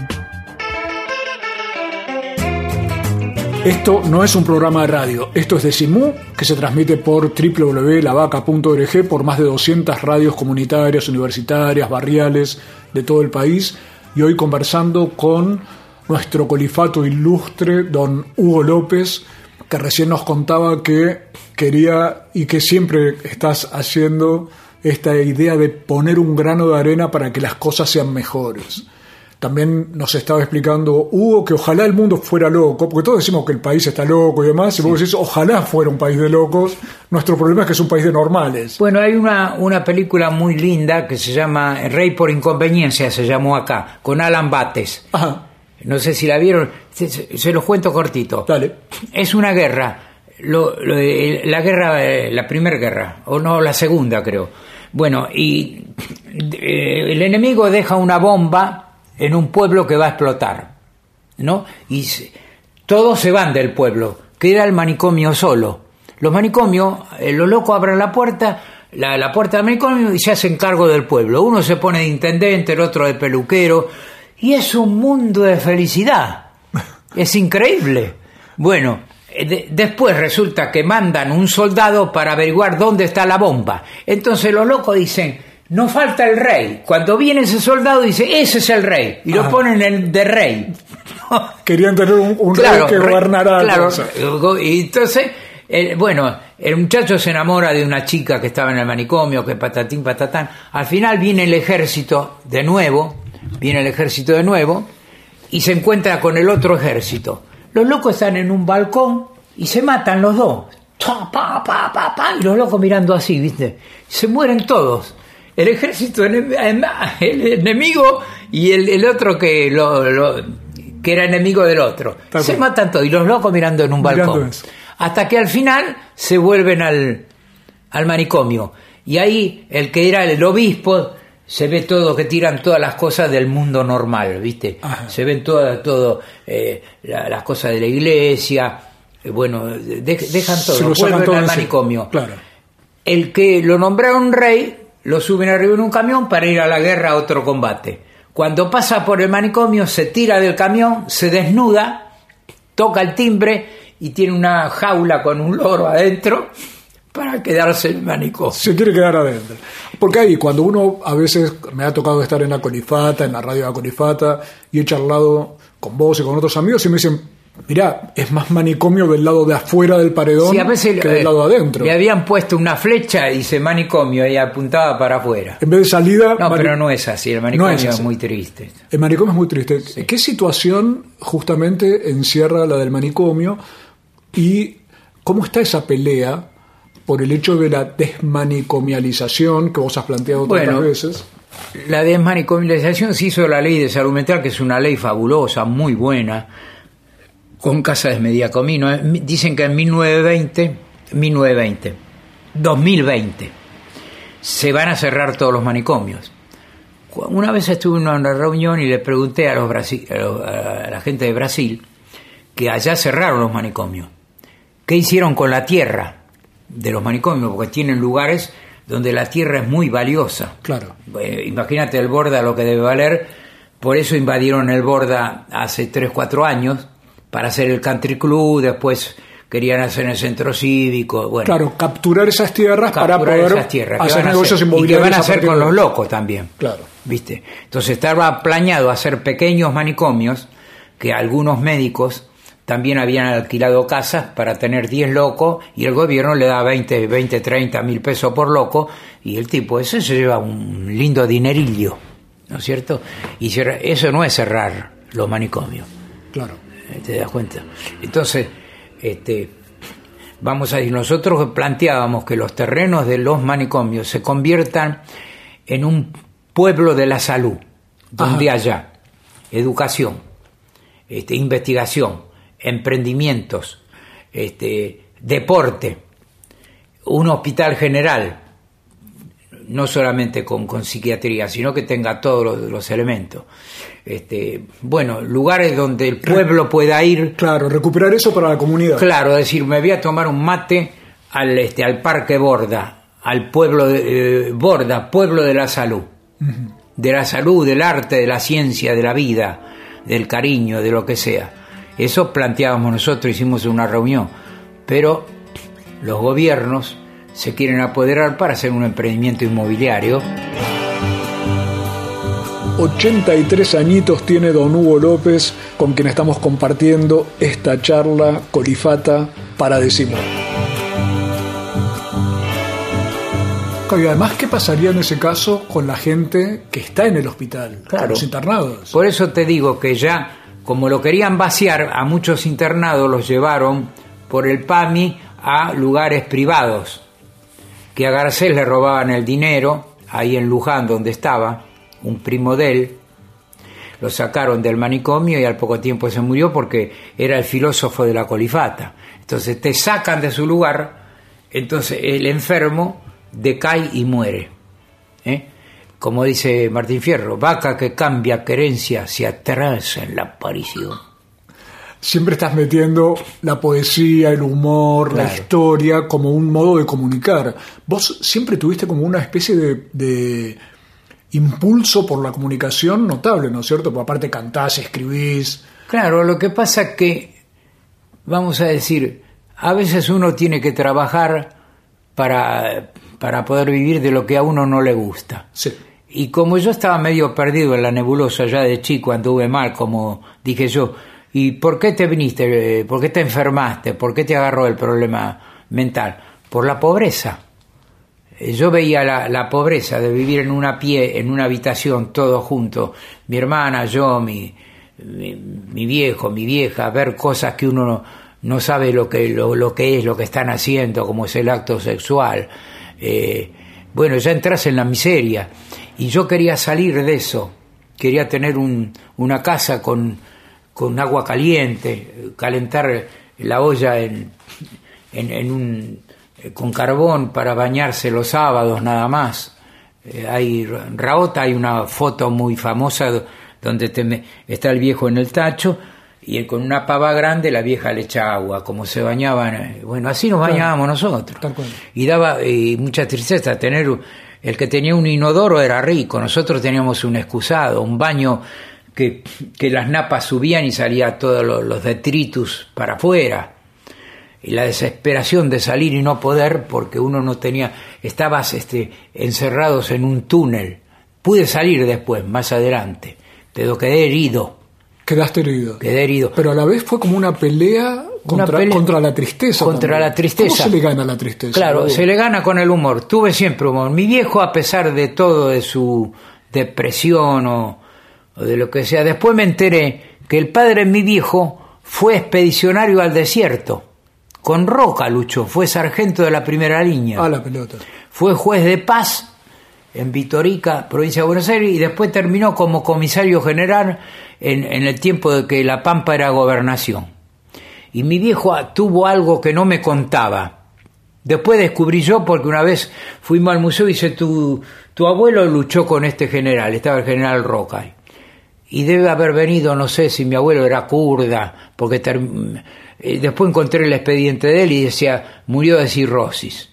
Esto no es un programa de radio, esto es de Simú, que se transmite por www.lavaca.org por más de 200 radios comunitarias, universitarias, barriales de todo el país. Y hoy conversando con nuestro colifato ilustre, don Hugo López, que recién nos contaba que quería y que siempre estás haciendo esta idea de poner un grano de arena para que las cosas sean mejores. También nos estaba explicando Hugo que ojalá el mundo fuera loco, porque todos decimos que el país está loco y demás, y vos decís ojalá fuera un país de locos. Nuestro problema es que es un país de normales. Bueno, hay una, una película muy linda que se llama Rey por Inconveniencia, se llamó acá, con Alan Bates. No sé si la vieron, se, se- se los cuento cortito. Dale. Es una guerra, lo- lo- eh, la guerra, eh, la primera guerra, o no, la segunda creo. Bueno, y eh, el enemigo deja una bomba en un pueblo que va a explotar, ¿no? Y se- todos se van del pueblo, queda el manicomio solo. Los manicomios, eh, los locos abren la puerta, la, la puerta del manicomio y se hacen cargo del pueblo. Uno se pone de intendente, el otro de peluquero, y es un mundo de felicidad. Es increíble. Bueno, eh, de- después resulta que mandan un soldado para averiguar dónde está la bomba. Entonces los locos dicen, no falta el rey. Cuando viene ese soldado dice, ese es el rey. Y lo Ajá. ponen en- de rey. Querían tener un, un Claro, rey que re- gobernara. claro, o sea. y entonces, eh, bueno, el muchacho se enamora de una chica que estaba en el manicomio, que patatín, patatán. Al final viene el ejército de nuevo, viene el ejército de nuevo, y se encuentra con el otro ejército. Los locos están en un balcón y se matan los dos. Pa, pa, pa, y los locos mirando así, ¿viste? Se mueren todos. El ejército, el enemigo y el, el otro que, lo, lo- que era enemigo del otro. Tal se cual. matan todos y los locos mirando en un Mirando balcón. eso. Hasta que al final se vuelven al, al manicomio. Y ahí el que era el obispo se ve todo que tiran todas las cosas del mundo normal, ¿viste? Se ven todas todo, eh, la- las cosas de la iglesia, eh, bueno, de- dejan todo, Se lo vuelven todo al manicomio. Claro. El que lo nombraron rey, lo suben arriba en un camión para ir a la guerra a otro combate. Cuando pasa por el manicomio, se tira del camión, se desnuda, toca el timbre y tiene una jaula con un loro adentro para quedarse en el manicomio. Se quiere quedar adentro. Porque ahí, cuando uno a veces me ha tocado estar en la Conifata, en la radio de la Conifata, y he charlado con vos y con otros amigos, y me dicen, mirá, es más manicomio del lado de afuera del paredón Sí, a veces que del eh, lado adentro. le habían puesto una flecha y se manicomio y apuntaba para afuera. En vez de salida... No, pero no es así, el manicomio es es, muy triste. El manicomio es muy triste. ¿Qué situación justamente encierra la del manicomio y cómo está esa pelea por el hecho de la desmanicomialización que vos has planteado tantas Bueno, veces? La desmanicomialización se hizo la ley de salud mental, que es una ley fabulosa, muy buena, con casas de mediacomino. Eh, Dicen que en 1920, 1920, 2020, se van a cerrar todos los manicomios. Una vez estuve en una reunión y le pregunté a, los brasi- a los- a la gente de Brasil que allá cerraron los manicomios. ¿Qué hicieron con la tierra de los manicomios? Porque tienen lugares donde la tierra es muy valiosa. Claro. Eh, imagínate el Borda lo que debe valer. Por eso invadieron el Borda hace 3, 4 años para hacer el country club, después querían hacer el centro cívico. Bueno, Claro, capturar esas tierras para poder esas tierras. ¿Qué hacer negocios hacer? inmobiliarios. Y que van a hacer con de- los locos también. Claro. ¿Viste? Entonces estaba planeado hacer pequeños manicomios que algunos médicos también habían alquilado casas para tener 10 locos y el gobierno le da 20, 20 30 mil pesos por loco y el tipo ese se lleva un lindo dinerillo, ¿no es cierto? Y eso no es cerrar los manicomios. Claro. ¿Te das cuenta? Entonces, este, vamos a decir, nosotros planteábamos que los terrenos de los manicomios se conviertan en un pueblo de la salud, donde haya educación, este, investigación, emprendimientos, este, deporte, un hospital general, no solamente con, con psiquiatría, sino que tenga todos los, los elementos. Este, bueno, lugares donde el pueblo pueda ir. Claro, recuperar eso para la comunidad. Claro, decir, me voy a tomar un mate al, este, al Parque Borda, al pueblo de eh, Borda, pueblo de la salud. De la salud, del arte, de la ciencia, de la vida, del cariño, de lo que sea. Eso planteábamos nosotros, hicimos una reunión. Pero los gobiernos se quieren apoderar para hacer un emprendimiento inmobiliario. 83 añitos tiene don Hugo López, con quien estamos compartiendo esta charla colifata para decimos. Y además, ¿qué pasaría en ese caso con la gente que está en el hospital, Claro. con los internados? Por eso te digo que ya, como lo querían vaciar, a muchos internados los llevaron por el PAMI a lugares privados, que a Garcés le robaban el dinero, ahí en Luján donde estaba, un primo de él, lo sacaron del manicomio y al poco tiempo se murió porque era el filósofo de la colifata. Entonces te sacan de su lugar, entonces el enfermo decae y muere. ¿eh? Como dice Martín Fierro, vaca que cambia querencia se atrasa en la aparición. Siempre estás metiendo la poesía, el humor, la historia como un modo de comunicar. Vos siempre tuviste como una especie de, de impulso por la comunicación notable, ¿no es cierto? Porque aparte cantás, escribís. Claro, lo que pasa que, vamos a decir, a veces uno tiene que trabajar para, para poder vivir de lo que a uno no le gusta. Sí. Y como yo estaba medio perdido en la nebulosa ya de chico, anduve mal, como dije yo, ¿y por qué te viniste? Eh, ¿Por qué te enfermaste? ¿Por qué te agarró el problema mental? Por la pobreza. Eh, Yo veía la, la pobreza de vivir en una pie, en una habitación, todos juntos, mi hermana, yo, mi, mi, viejo, mi vieja, ver cosas que uno no, no sabe lo que, lo, lo que es, lo que están haciendo, como es el acto sexual. Eh, bueno, ya entras en la miseria. Y yo quería salir de eso. Quería tener un, una casa con, con agua caliente, calentar la olla en, en, en un, eh, con carbón para bañarse los sábados nada más. Eh, hay Raota, hay una foto muy famosa do- donde te está el viejo en el tacho y con una pava grande la vieja le echa agua, como se bañaban. eh, Bueno, así nos Claro. bañábamos nosotros Tal cual. y daba eh, mucha tristeza tener el que tenía un inodoro era rico nosotros teníamos un excusado un baño que, que las napas subían y salía todos los, los detritus para afuera y la desesperación de salir y no poder porque uno no tenía estabas este encerrados en un túnel pude salir después más adelante pero quedé herido Quedaste herido. quedé herido Pero a la vez fue como una pelea Una contra, pelea contra la tristeza. contra también. la tristeza. ¿Cómo se le gana la tristeza? Claro, se le gana con el humor. Tuve siempre humor. Mi viejo, a pesar de todo, de su depresión o, o de lo que sea, después me enteré que el padre de mi viejo fue expedicionario al desierto. Con Roca luchó, fue sargento de la primera línea. A la pelota. Fue juez de paz en Vitorica, provincia de Buenos Aires, y después terminó como comisario general en, en el tiempo de que La Pampa era gobernación. Y mi viejo ah, tuvo algo que no me contaba. Después descubrí yo porque una vez fuimos al museo y dice, tu, tu abuelo luchó con este general, estaba el general Roca. Y debe haber venido, no sé si mi abuelo era kurda, porque eh, después encontré el expediente de él y decía, murió de cirrosis.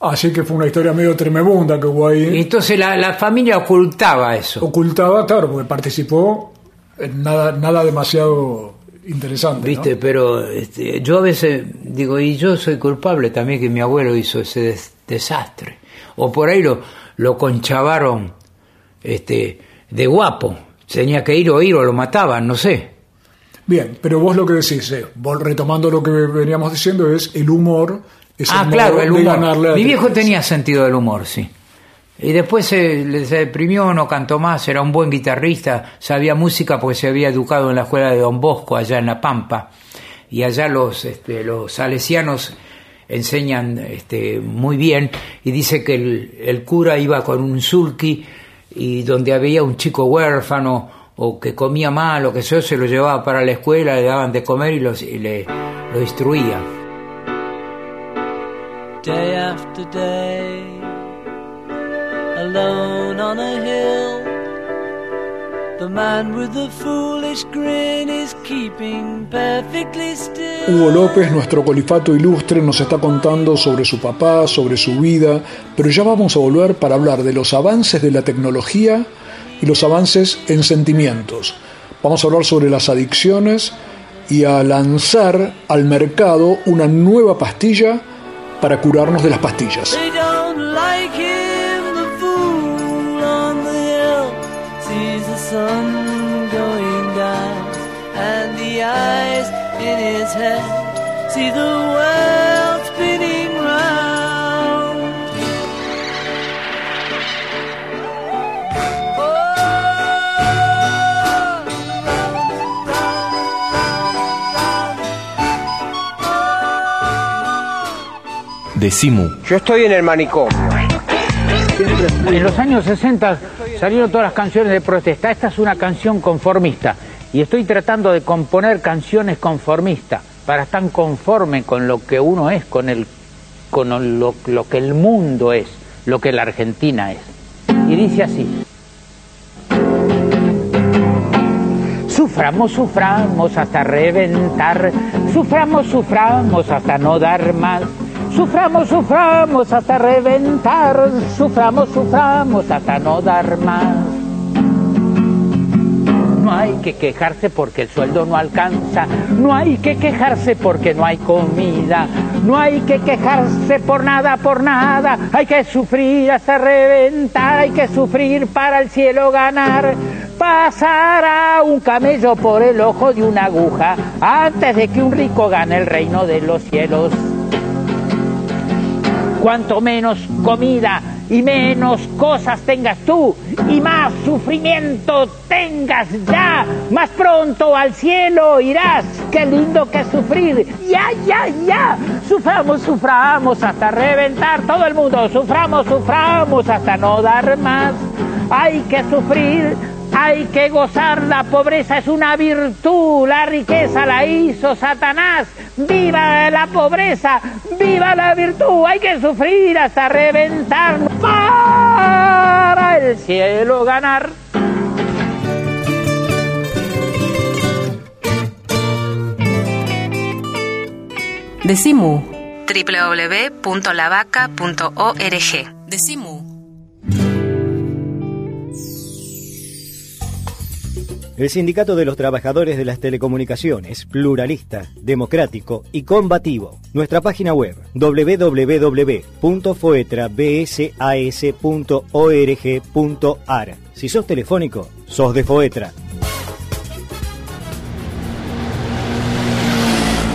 Así que fue una historia medio tremebunda que hubo ahí. Entonces la, la familia ocultaba eso. Ocultaba, claro, porque participó en nada, nada demasiado interesante. ¿no? ¿Viste? Pero este, yo a veces digo, y yo soy culpable también que mi abuelo hizo ese des- desastre. O por ahí lo, lo conchavaron este, de guapo. Tenía que ir o ir o lo mataban, no sé. Bien, pero vos lo que decís, eh, vos retomando lo que veníamos diciendo, es el humor. Es ah, el claro, el humor. Mi viejo tenía sentido del humor, sí. Y después se, se deprimió, no cantó más, era un buen guitarrista, sabía música porque se había educado en la escuela de Don Bosco allá en La Pampa. Y allá los, este, los salesianos enseñan este, muy bien y dice que el, el cura iba con un sulky y donde había un chico huérfano o que comía mal o que eso se lo llevaba para la escuela, le daban de comer y, los, y le, lo instruía. Day after day, alone on a hill, Hugo López, nuestro colifato ilustre, nos está contando sobre su papá, sobre su vida, pero ya vamos a volver para hablar de los avances de la tecnología y los avances en sentimientos. Vamos a hablar sobre las adicciones y a lanzar al mercado una nueva pastilla para curarnos de las pastillas. Sun going down, and the eyes in his head see the world spinning round. Decimu. Yo estoy en el manicomio. En los años 60 salieron todas las canciones de protesta. Esta es una canción conformista. Y estoy tratando de componer canciones conformistas para estar conforme con lo que uno es, con, el, con lo, lo que el mundo es, lo que la Argentina es. Y dice así. Suframos, suframos hasta reventar. Suframos, suframos hasta no dar más. Suframos, suframos hasta reventar. Suframos, suframos hasta no dar más. No hay que quejarse porque el sueldo no alcanza. No hay que quejarse porque no hay comida. No hay que quejarse por nada, por nada. Hay que sufrir hasta reventar. Hay que sufrir para el cielo ganar. Pasará un camello por el ojo de una aguja antes de que un rico gane el reino de los cielos. Cuanto menos comida y menos cosas tengas tú y más sufrimiento tengas ya, más pronto al cielo irás. Qué lindo que sufrir. Ya, ya, ya. Suframos, suframos hasta reventar todo el mundo. Suframos, suframos hasta no dar más. Hay que sufrir hay que gozar, la pobreza es una virtud, la riqueza la hizo Satanás. ¡Viva la pobreza! ¡Viva la virtud! Hay que sufrir hasta reventar para el cielo ganar. Decimu. www.lavaca.org. Decimu. El Sindicato de los Trabajadores de las Telecomunicaciones, pluralista, democrático y combativo. Nuestra página web www.foetrabsas.org.ar. Si sos telefónico, sos de Foetra.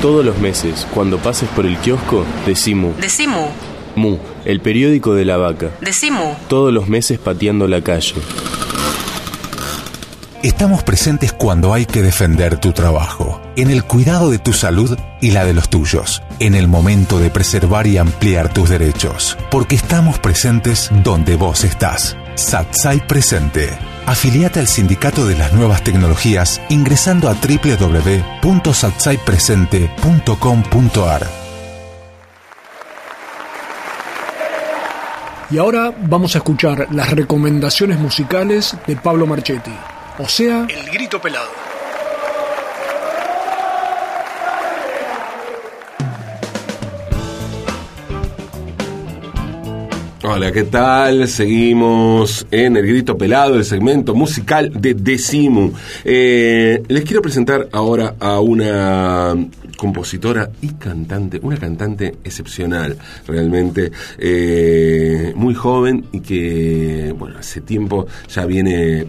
Todos los meses, cuando pases por el kiosco, Decimu. Decimu. Mu, el periódico de la vaca. Decimu. Todos los meses pateando la calle. Estamos presentes cuando hay que defender tu trabajo, en el cuidado de tu salud y la de los tuyos, en el momento de preservar y ampliar tus derechos, porque estamos presentes donde vos estás. Satsai Presente. Afiliate al Sindicato de las Nuevas Tecnologías ingresando a www.satsaipresente.com.ar. Y ahora vamos a escuchar las recomendaciones musicales de Pablo Marchetti. O sea, el grito pelado. Hola, ¿qué tal? Seguimos en El Grito Pelado, el segmento musical de Decimu. Eh, les quiero presentar ahora a una compositora y cantante, una cantante excepcional, realmente eh, muy joven y que, bueno, hace tiempo ya viene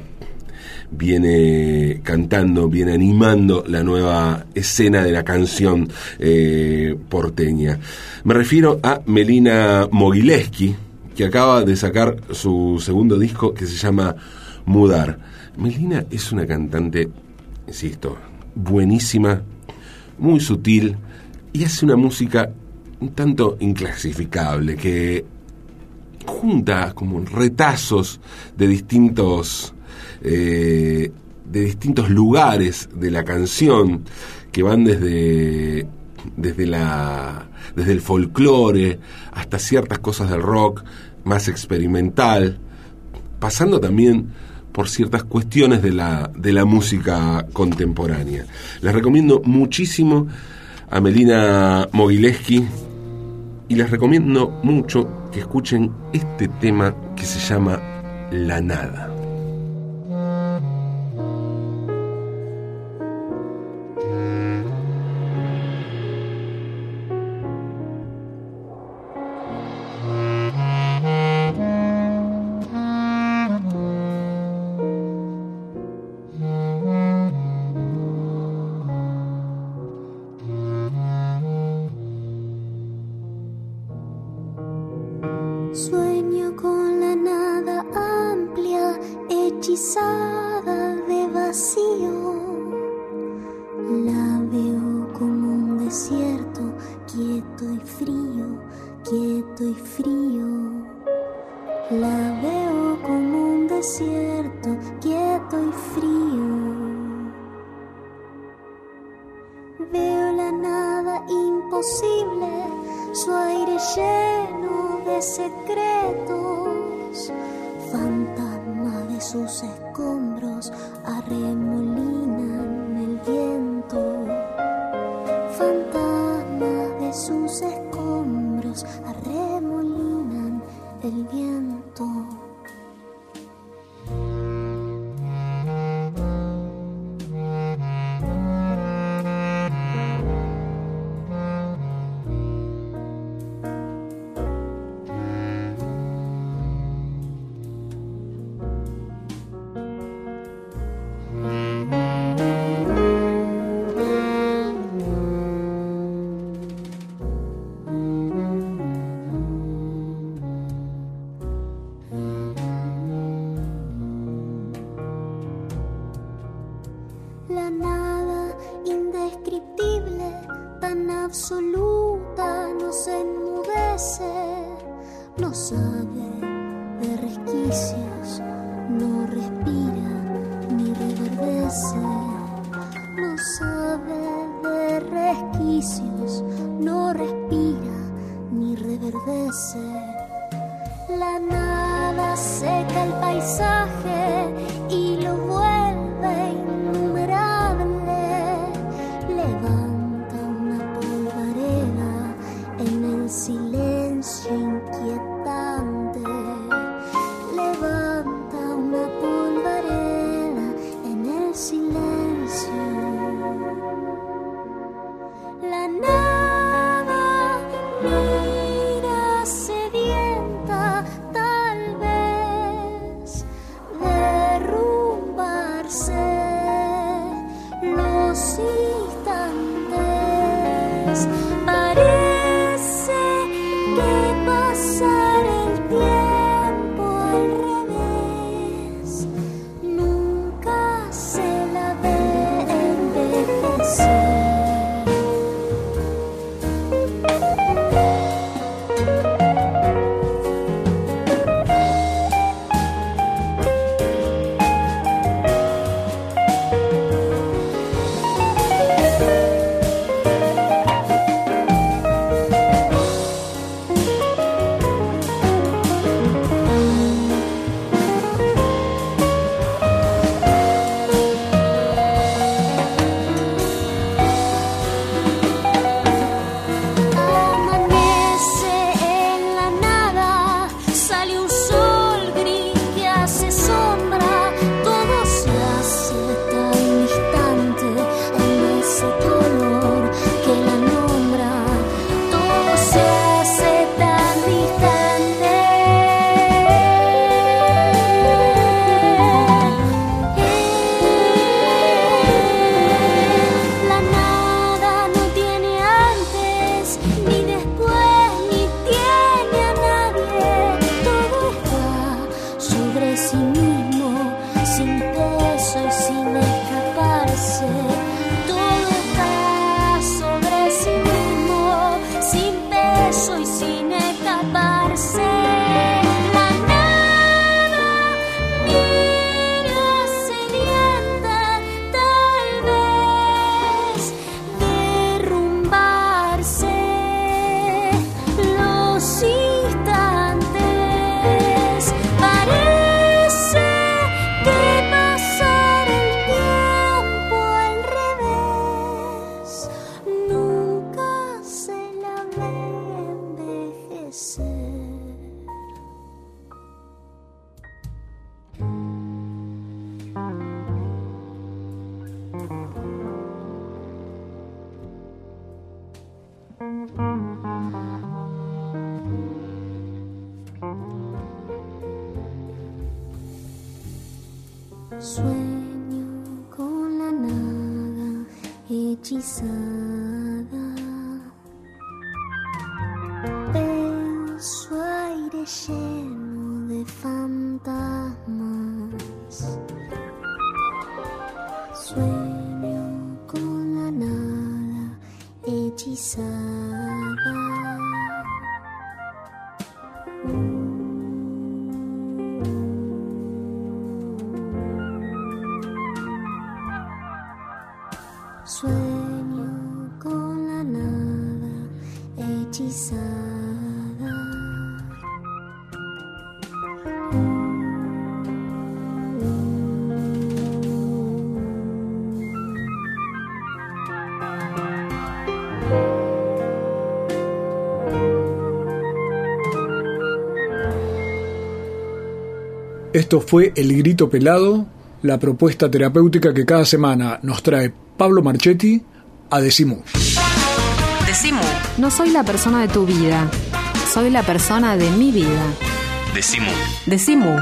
viene cantando, viene animando la nueva escena de la canción eh, porteña. Me refiero a Melina Mogileski, que acaba de sacar su segundo disco que se llama Mudar. Melina es una cantante, insisto, buenísima, muy sutil y hace una música un tanto inclasificable que junta como retazos de distintos eh, de distintos lugares de la canción que van desde desde la desde el folclore hasta ciertas cosas del rock más experimental pasando también por ciertas cuestiones de la, de la música contemporánea. Les recomiendo muchísimo a Melina Mogileski y les recomiendo mucho que escuchen este tema que se llama La Nada. No Beso aire lleno de fantasmas. Sueño con la nada hechizada. Esto fue El Grito Pelado, la propuesta terapéutica que cada semana nos trae Pablo Marchetti a Decimú. Decimu. No soy la persona de tu vida, soy la persona de mi vida. Decimu. Decimu.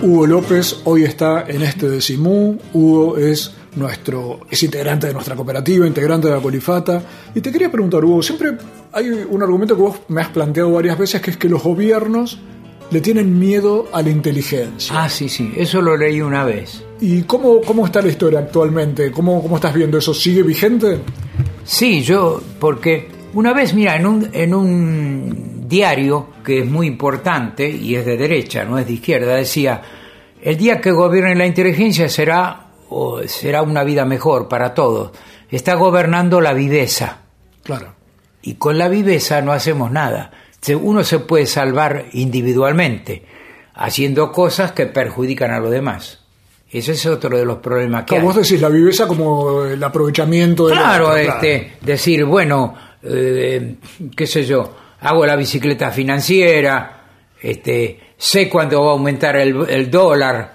Hugo López hoy está en este Decimú. Hugo es nuestro es integrante de nuestra cooperativa, integrante de la Colifata. Y te quería preguntar, Hugo, siempre hay un argumento que vos me has planteado varias veces, que es que los gobiernos le tienen miedo a la inteligencia. Ah, sí, sí, eso lo leí una vez. ¿Y cómo, cómo está la historia actualmente? ¿Cómo, ¿Cómo estás viendo eso? ¿Sigue vigente? Sí, yo, porque una vez, mira, en un, en un diario que es muy importante y es de derecha, no es de izquierda, decía, el día que gobierne la inteligencia será, o será una vida mejor para todos. Está gobernando la viveza. Claro. Y con la viveza no hacemos nada. Uno se puede salvar individualmente, haciendo cosas que perjudican a los demás. Ese es otro de los problemas que hay. vos decís la viveza como el aprovechamiento de Claro, este, decir, bueno, eh, qué sé yo, hago la bicicleta financiera, este, sé cuándo va a aumentar el, el dólar,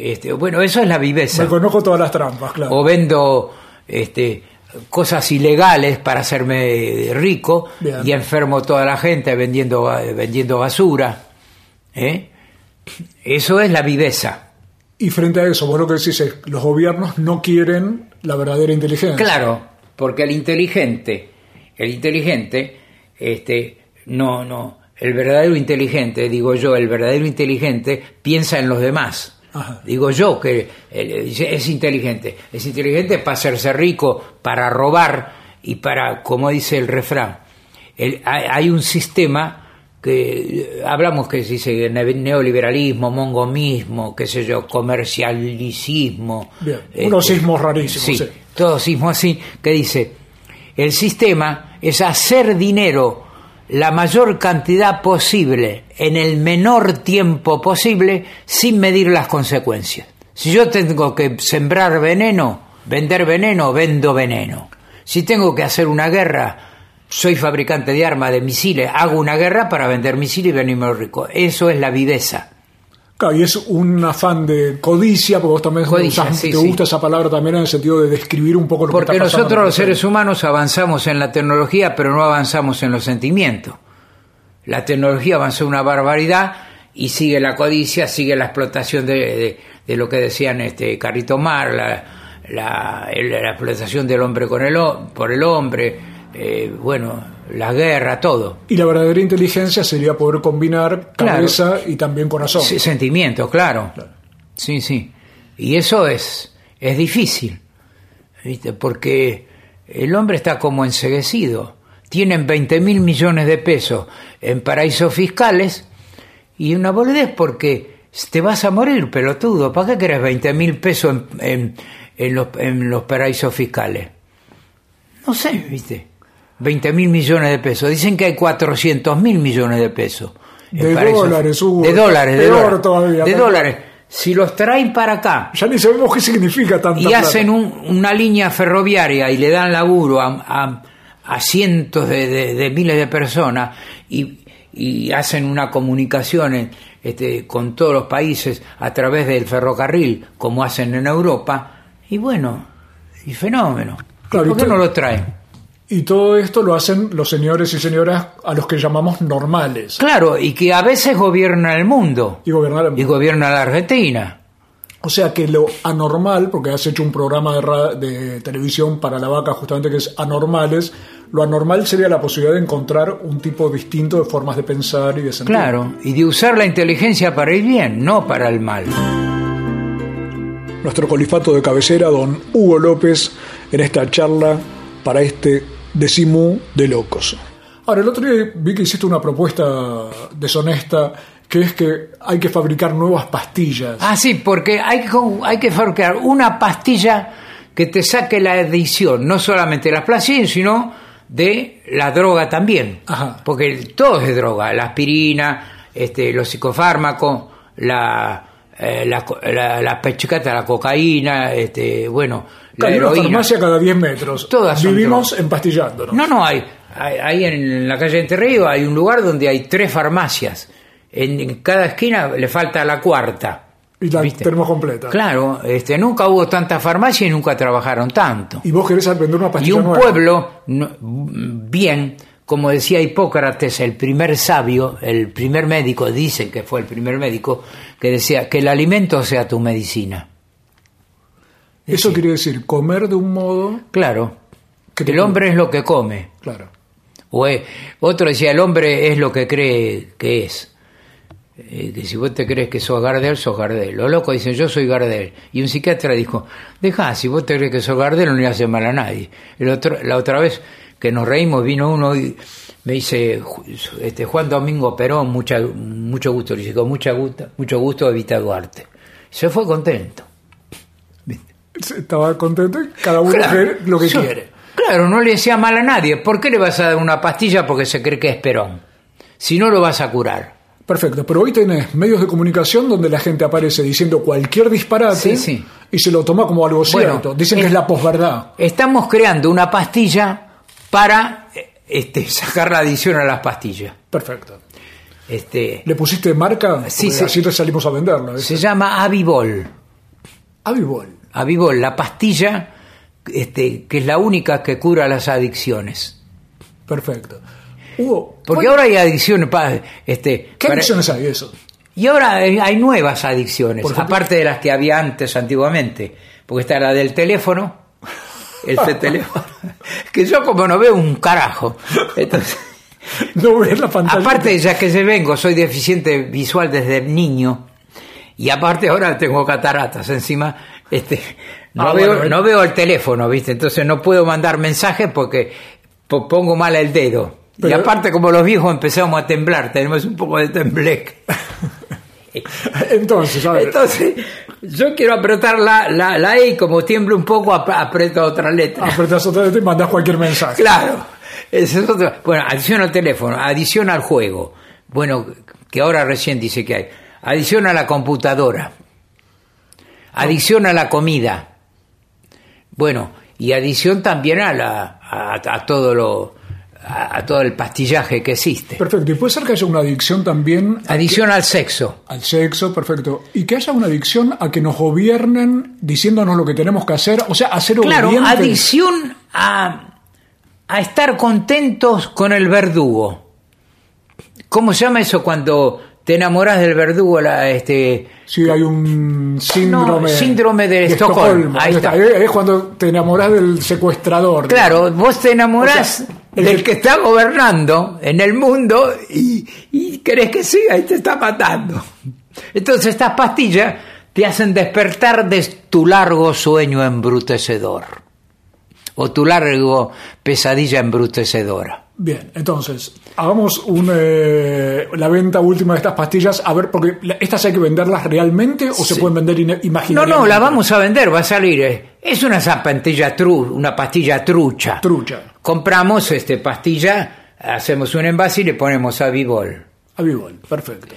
este, bueno, eso es la viveza. Me conozco todas las trampas, claro. O vendo este, cosas ilegales para hacerme rico Bien. y enfermo toda la gente vendiendo, vendiendo basura. ¿eh? Eso es la viveza. Y frente a eso, vos lo que decís es los gobiernos no quieren la verdadera inteligencia. Claro, porque el inteligente, el inteligente, este, no, no, el verdadero inteligente, digo yo, el verdadero inteligente piensa en los demás. Ajá. Digo yo que eh, es inteligente. Es inteligente para hacerse rico, para robar y para, como dice el refrán, el- hay, hay un sistema que eh, hablamos que se dice ne- neoliberalismo, mongomismo, qué sé yo, comercialicismo. Bien, este, unos sismos rarísimos. Sí, sí. todo sismo así, que dice, el sistema es hacer dinero la mayor cantidad posible en el menor tiempo posible sin medir las consecuencias. Si yo tengo que sembrar veneno, vender veneno, vendo veneno. Si tengo que hacer una guerra, soy fabricante de armas, de misiles, hago una guerra para vender misiles y venirme rico. Eso es la viveza. Claro, y es un afán de codicia, porque vos también Codicia, usás- sí, te sí. gusta esa palabra también en el sentido de describir un poco lo que Porque está pasando. nosotros los seres humanos avanzamos en la tecnología, pero no avanzamos en los sentimientos. La tecnología avanzó una barbaridad y sigue la codicia, sigue la explotación de, de- de lo que decían este Carrito Mar, la, la- la explotación del hombre con el, por el hombre, eh, bueno, la guerra, todo. Y la verdadera inteligencia sería poder combinar Claro. cabeza y también corazón. Sí, sentimientos, claro. Sí, sí. Y eso es, es difícil, ¿viste? porque el hombre está como enseguecido. Tienen 20 mil millones de pesos en paraísos fiscales y una boludez porque te vas a morir, pelotudo. ¿Para qué querés 20 mil pesos en, en- en los, en los paraísos fiscales? No sé, ¿viste? 20 mil millones de pesos. Dicen que hay 400 mil millones de pesos. De dólares, Hugo. De dólares, de dólares. todavía, de ¿no? dólares. Si los traen para acá Ya ni sabemos qué significa tanta y plata. hacen un- una línea ferroviaria y le dan laburo a, a- a cientos de, de- de miles de personas y, y hacen una comunicación en- este, con todos los países a través del ferrocarril, como hacen en Europa, y bueno, Y fenómeno. Claro, ¿Por qué no lo traen? Y todo esto lo hacen los señores y señoras a los que llamamos normales. Claro, y que a veces gobierna el mundo. Y gobernar el Y gobierna la Argentina. O sea que lo anormal, porque has hecho un programa de, de televisión para la vaca justamente que es anormales, lo anormal sería la posibilidad de encontrar un tipo distinto de formas de pensar y de sentir. Claro, y de usar la inteligencia para el bien, no para el mal. Nuestro colifato de cabecera, don Hugo López, en esta charla para este decimú de locos. Ahora, el otro día vi que hiciste una propuesta deshonesta, que es que hay que fabricar nuevas pastillas. Ah, sí, porque hay, que- hay que fabricar una pastilla que te saque la adicción, no solamente las placillas, sino de la droga también. Porque todo es droga, la aspirina, este, los psicofármacos, la, eh, la, la, la pechicata, la cocaína, este, bueno, la una farmacia cada 10 metros. Todas son Vivimos drogas. empastillándonos. No, no, hay, hay, hay en la calle Entre Ríos hay un lugar donde hay tres farmacias. En, en cada esquina le falta la cuarta. Y la tenemos completa. Claro, este, nunca hubo tanta farmacia y nunca trabajaron tanto. Y vos querés aprender una Y pastilla un nueva. pueblo, no- bien, como decía Hipócrates, el primer sabio, el primer médico, dicen que fue el primer médico, que decía que el alimento sea tu medicina. Eso quiere decir comer de un modo. Claro, Que el hombre es lo que come. Claro. O es- otro decía, el hombre es lo que cree que es. Eh, que si vos te crees que sos Gardel, sos Gardel. Los locos dicen, yo soy Gardel. Y un psiquiatra dijo, deja, si vos te crees que sos Gardel, no le hace mal a nadie. El otro, la otra vez que nos reímos, vino uno y me dice, "Ju- este, Juan Domingo Perón, mucha, mucho gusto. Le con mucha gusto, mucho gusto, Evita Duarte. Y se fue contento. Estaba contento y cada uno Claro. cree lo que quiere. Claro, no le decía mal a nadie. ¿Por qué le vas a dar una pastilla porque se cree que es Perón? Si no lo vas a curar. Perfecto, pero hoy tenés medios de comunicación donde la gente aparece diciendo cualquier disparate Sí, sí. y se lo toma como algo Bueno, cierto. Dicen que es- la posverdad. Estamos creando una pastilla para este, sacar la adición a las pastillas. Perfecto. Este, ¿Le pusiste marca? Sí, sí. así salimos a venderla. ¿ves? se llama Avivol. Avivol. Avivol, la pastilla este, que es la única que cura las adicciones. Perfecto. Hugo, Porque ahora hay adicciones. pa- este, ¿qué para- adicciones hay eso? Y ahora hay, nuevas adicciones, aparte de las que había antes, antiguamente. Porque está la del teléfono, el teléfono, que yo como no veo un carajo. Entonces, No ves la pantalla. aparte ya que se vengo, soy deficiente visual desde niño. Y aparte ahora tengo cataratas encima. Este, no, Ah, veo, bueno, no veo el teléfono, ¿viste? Entonces no puedo mandar mensajes porque po- pongo mal el dedo. y aparte como los viejos empezamos a temblar, tenemos un poco de tembleque. Entonces, a ver. Entonces, yo quiero apretar la, la, la E y como tiemblo un poco, ap- aprieto otra letra. Apretás otra vez y mandás cualquier mensaje. Claro. Es otro. Bueno, adición al teléfono, adición al juego. Bueno, que ahora recién dice que hay. Adición a la computadora. Adición a la comida. Bueno, y adición también a, la, a, a todo lo a, a todo el pastillaje que existe. Perfecto. Y puede ser que haya una adicción también Adición al sexo. al sexo, perfecto. Y que haya una adicción a que nos gobiernen diciéndonos lo que tenemos que hacer. O sea, a ser Claro, obedientes. adicción a, a estar contentos con el verdugo. ¿Cómo se llama eso cuando te enamoras del verdugo? La, este, Sí, hay un síndrome. No, síndrome de Estocolmo. Ahí Ahí está. Es cuando te enamoras del secuestrador. Claro, vos te enamorás O sea, el del que- está gobernando en el mundo y, y querés que siga y te está matando. Entonces estas pastillas te hacen despertar de tu largo sueño embrutecedor o tu largo pesadilla embrutecedora. Bien, entonces, hagamos un, eh, la venta última de estas pastillas. A ver, porque estas hay que venderlas realmente o se pueden vender ine- No, imaginariamente. no, la vamos a vender, va a salir. eh. Es una pastilla tru, una pastilla trucha. Trucha. Compramos este pastilla, hacemos un envase y le ponemos Avivol. Avivol, perfecto.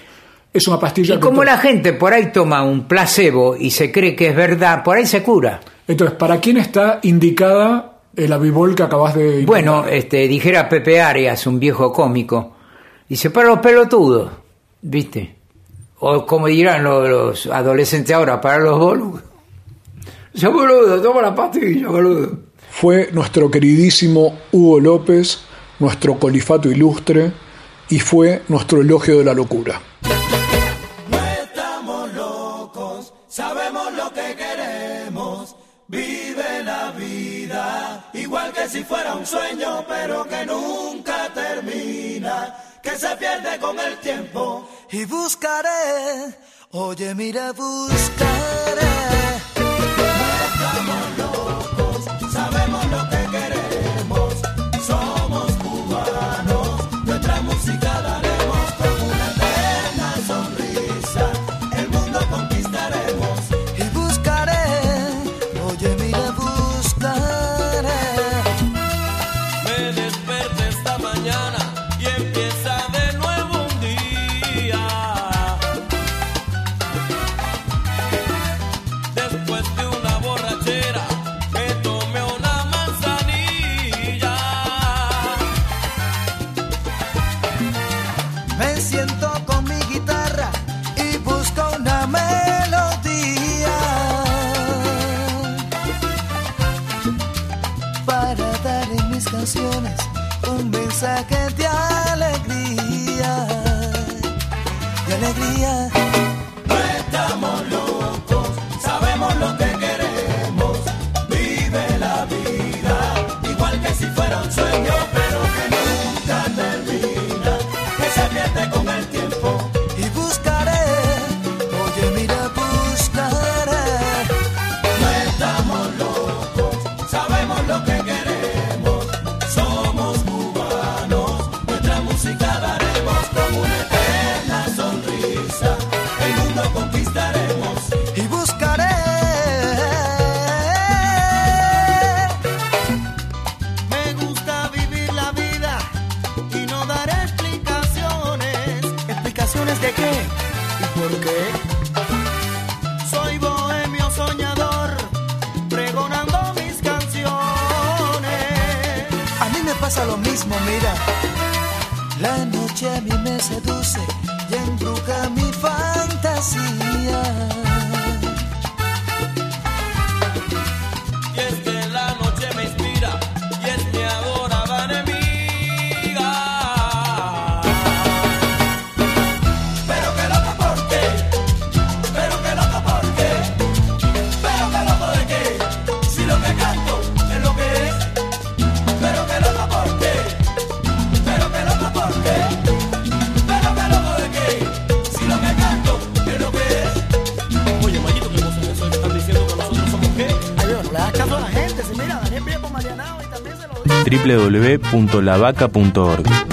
Es una pastilla Y como la gente por ahí toma un placebo y se cree que es verdad, por ahí se cura. Entonces, ¿para quién está indicada el avivol que acabas de... Bueno, este, dijera Pepe Arias, un viejo cómico, dice, para los pelotudos, ¿viste? O como dirán los, los adolescentes ahora, para los boludos. Yo boludo, toma la pastilla, boludo. Fue nuestro queridísimo Hugo López, nuestro colifato ilustre, y fue nuestro elogio de la locura. que si fuera un sueño, pero que nunca termina, que se pierde con el tiempo. Y buscaré, oye, mira, buscaré canciones un mensaje de alegría, de alegría. No estamos www.lavaca.org.